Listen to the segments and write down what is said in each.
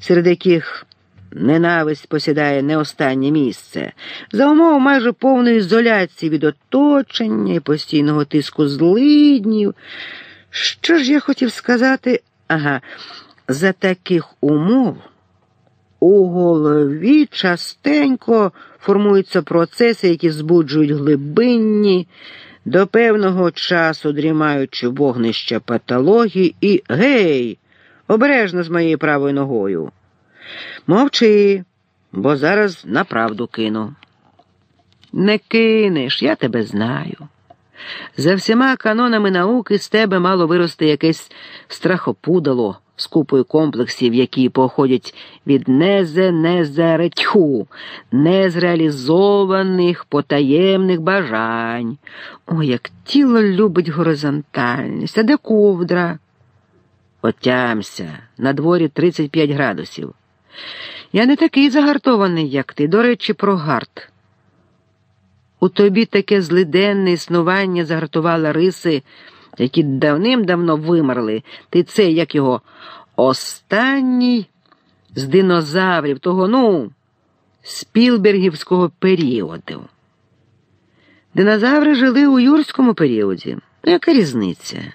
серед яких ненависть посідає не останнє місце, за умов майже повної ізоляції від оточення і постійного тиску злиднів. Що ж я хотів сказати? Ага, за таких умов у голові частенько формуються процеси, які збуджують глибинні, до певного часу дрімаючи вогнища патології і гей, обережно з моєю правою ногою. Мовчи, бо зараз на правду кину. Не кинеш, я тебе знаю. За всіма канонами науки з тебе мало вирости якесь страхопудало з купою комплексів, які походять від незе-незеретьху, незреалізованих потаємних бажань. Ой, як тіло любить горизонтальність, а де ковдра? Отямся, на дворі 35 градусів. Я не такий загартований, як ти, до речі, про гарт. У тобі таке злиденне існування загартувало риси, які давним-давно вимерли. Ти це, як його, останній з динозаврів, того, ну, спілбергівського періоду. Динозаври жили у юрському періоді. Ну, яка різниця?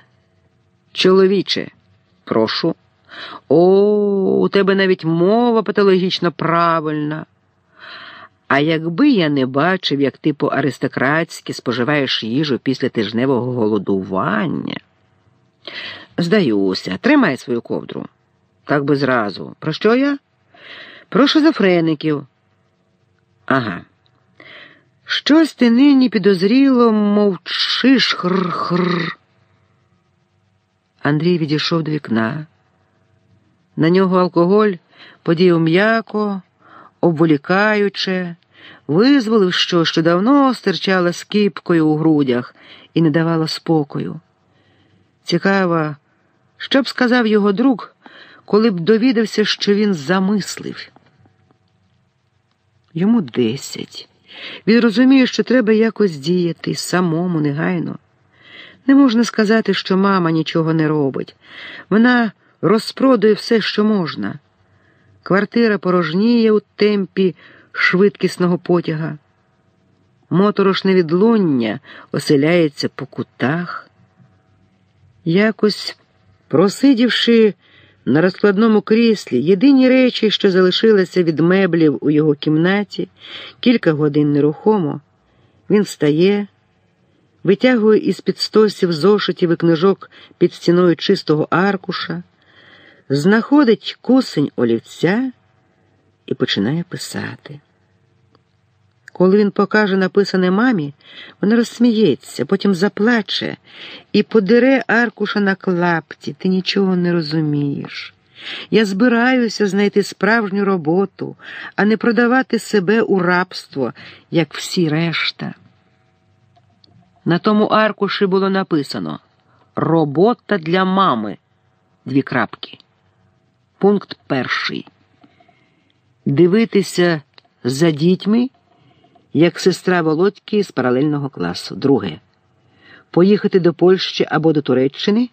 Чоловіче, прошу. О, у тебе навіть мова патологічно правильна. А якби я не бачив, як ти по аристократськи споживаєш їжу після тижневого голодування. Здаюся, тримай свою ковдру. Так би зразу. Про що я? Про шизофреників. Ага. Щось ти нині підозріло мовчиш хр-хр. Андрій відійшов до вікна. На нього алкоголь подіяв м'яко, обволікаюче, визволив що, що давно стирчала скипкою у грудях і не давала спокою. Цікаво, що б сказав його друг, коли б довідався, що він замислив. Йому десять. Він розуміє, що треба якось діяти самому негайно. Не можна сказати, що мама нічого не робить. Вона розпродує все, що можна. Квартира порожніє у темпі швидкісного потяга. Моторошне відлуння оселяється по кутах. Якось, просидівши на розкладному кріслі, єдині речі, що залишилися від меблів у його кімнаті, кілька годин нерухомо, він встає, витягує із під стосів зошитів і книжок під стіною чистого аркуша знаходить кусень олівця і починає писати. Коли він покаже написане мамі, вона розсміється, потім заплаче і подере аркуша на клапті. Ти нічого не розумієш. Я збираюся знайти справжню роботу, а не продавати себе у рабство, як всі решта. На тому аркуші було написано Робота для мами. Дві крапки. Пункт перший. Дивитися за дітьми, як сестра Володьки з паралельного класу. Друге. Поїхати до Польщі або до Туреччини,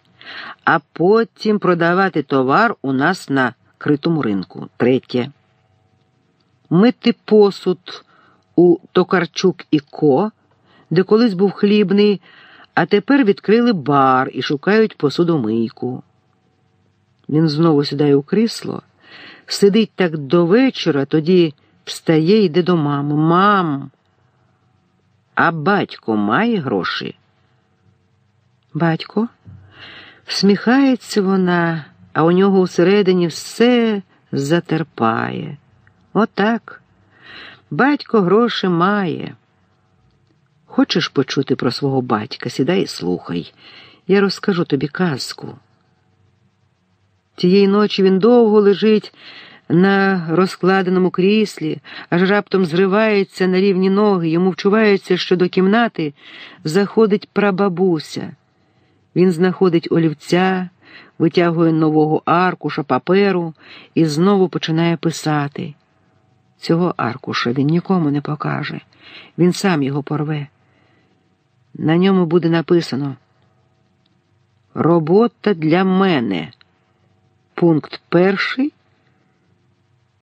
а потім продавати товар у нас на критому ринку. Третє. Мити посуд у Токарчук і Ко, де колись був хлібний, а тепер відкрили бар і шукають посудомийку. Він знову сідає у крісло, сидить так до вечора, тоді встає і йде до мами. Мам, а батько має гроші? Батько? Всміхається вона, а у нього всередині все затерпає. Отак. Батько гроші має. Хочеш почути про свого батька? Сідай і слухай. Я розкажу тобі казку. Тієї ночі він довго лежить на розкладеному кріслі, аж раптом зривається на рівні ноги, йому вчувається, що до кімнати заходить прабабуся. Він знаходить олівця, витягує нового аркуша паперу і знову починає писати. Цього аркуша він нікому не покаже, він сам його порве. На ньому буде написано Робота для мене. Пункт перший